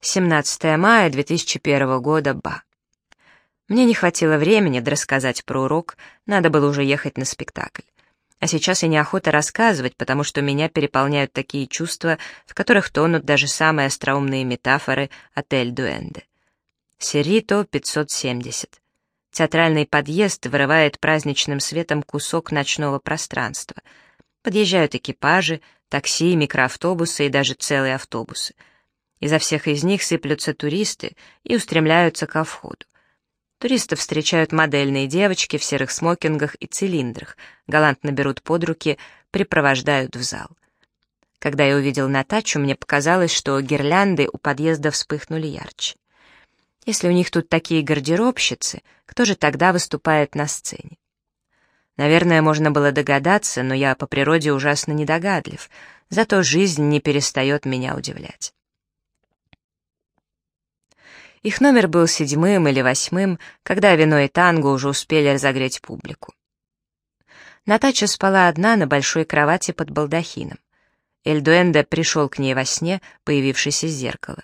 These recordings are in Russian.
17 мая 2001 года, Ба. Мне не хватило времени рассказать про урок, надо было уже ехать на спектакль. А сейчас и неохота рассказывать, потому что меня переполняют такие чувства, в которых тонут даже самые остроумные метафоры «Отель Дуэнде». Серито 570. Театральный подъезд вырывает праздничным светом кусок ночного пространства. Подъезжают экипажи, такси, микроавтобусы и даже целые автобусы. Изо всех из них сыплются туристы и устремляются ко входу. Туристов встречают модельные девочки в серых смокингах и цилиндрах, галантно берут под руки, припровождают в зал. Когда я увидел Натачу, мне показалось, что гирлянды у подъезда вспыхнули ярче. Если у них тут такие гардеробщицы, кто же тогда выступает на сцене? Наверное, можно было догадаться, но я по природе ужасно недогадлив, зато жизнь не перестает меня удивлять. Их номер был седьмым или восьмым, когда вино и танго уже успели разогреть публику. Натача спала одна на большой кровати под балдахином. Эльдуэнде пришел к ней во сне, появившись из зеркала.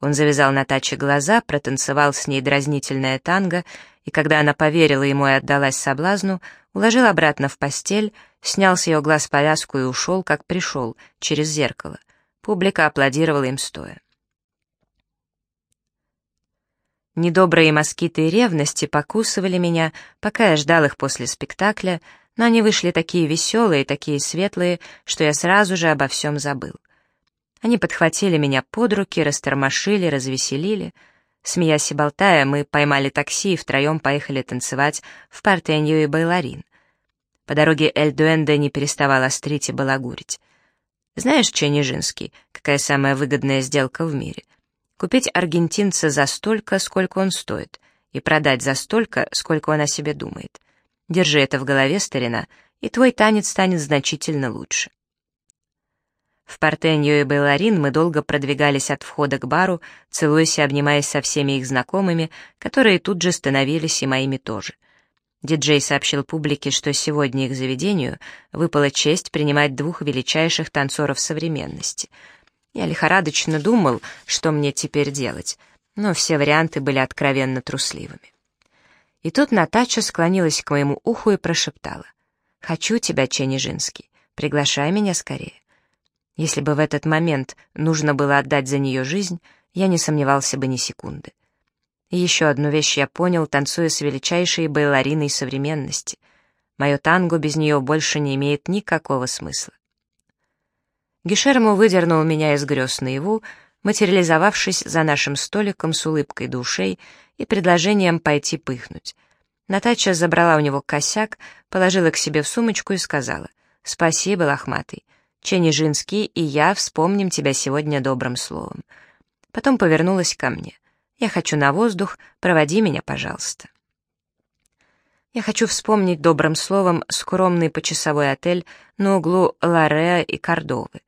Он завязал Натаче глаза, протанцевал с ней дразнительное танго, и когда она поверила ему и отдалась соблазну, уложил обратно в постель, снял с ее глаз повязку и ушел, как пришел, через зеркало. Публика аплодировала им стоя. Недобрые москиты и ревности покусывали меня, пока я ждал их после спектакля, но они вышли такие веселые, такие светлые, что я сразу же обо всем забыл. Они подхватили меня под руки, растормошили, развеселили. Смеясь и болтая, мы поймали такси и втроем поехали танцевать в Партенью и Байларин. По дороге Эль Дуэнде не переставал острить и балагурить. Знаешь, Ченежинский, какая самая выгодная сделка в мире? Купить аргентинца за столько, сколько он стоит, и продать за столько, сколько он о себе думает. Держи это в голове, старина, и твой танец станет значительно лучше. В Портенью и Беларин мы долго продвигались от входа к бару, целуясь и обнимаясь со всеми их знакомыми, которые тут же становились и моими тоже. Диджей сообщил публике, что сегодня их заведению выпала честь принимать двух величайших танцоров современности — я лихорадочно думал, что мне теперь делать, но все варианты были откровенно трусливыми. И тут Натача склонилась к моему уху и прошептала. «Хочу тебя, Ченежинский, приглашай меня скорее». Если бы в этот момент нужно было отдать за нее жизнь, я не сомневался бы ни секунды. И еще одну вещь я понял, танцуя с величайшей байлариной современности. Мое танго без нее больше не имеет никакого смысла. Гишермо выдернул меня из грез наяву, материализовавшись за нашим столиком с улыбкой душей и предложением пойти пыхнуть. Натача забрала у него косяк, положила к себе в сумочку и сказала «Спасибо, лохматый. Ченежинский и я вспомним тебя сегодня добрым словом». Потом повернулась ко мне. «Я хочу на воздух, проводи меня, пожалуйста». Я хочу вспомнить добрым словом скромный почасовой отель на углу Лареа и Кордовы.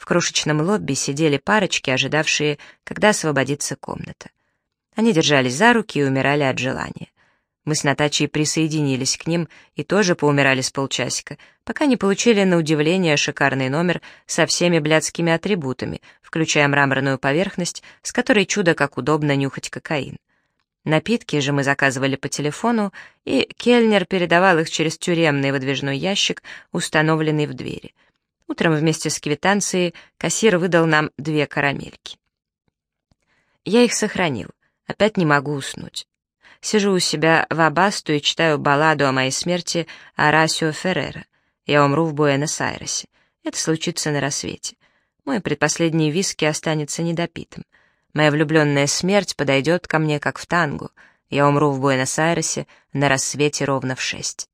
В крошечном лобби сидели парочки, ожидавшие, когда освободится комната. Они держались за руки и умирали от желания. Мы с Натачей присоединились к ним и тоже поумирали с полчасика, пока не получили на удивление шикарный номер со всеми блядскими атрибутами, включая мраморную поверхность, с которой чудо как удобно нюхать кокаин. Напитки же мы заказывали по телефону, и кельнер передавал их через тюремный выдвижной ящик, установленный в двери — Утром вместе с квитанцией кассир выдал нам две карамельки. Я их сохранил. Опять не могу уснуть. Сижу у себя в Абасту и читаю балладу о моей смерти Арасио Феррера. Я умру в Буэнос-Айресе. Это случится на рассвете. Мой предпоследний виски останется недопитым. Моя влюбленная смерть подойдет ко мне, как в танго. Я умру в Буэнос-Айресе на рассвете ровно в шесть.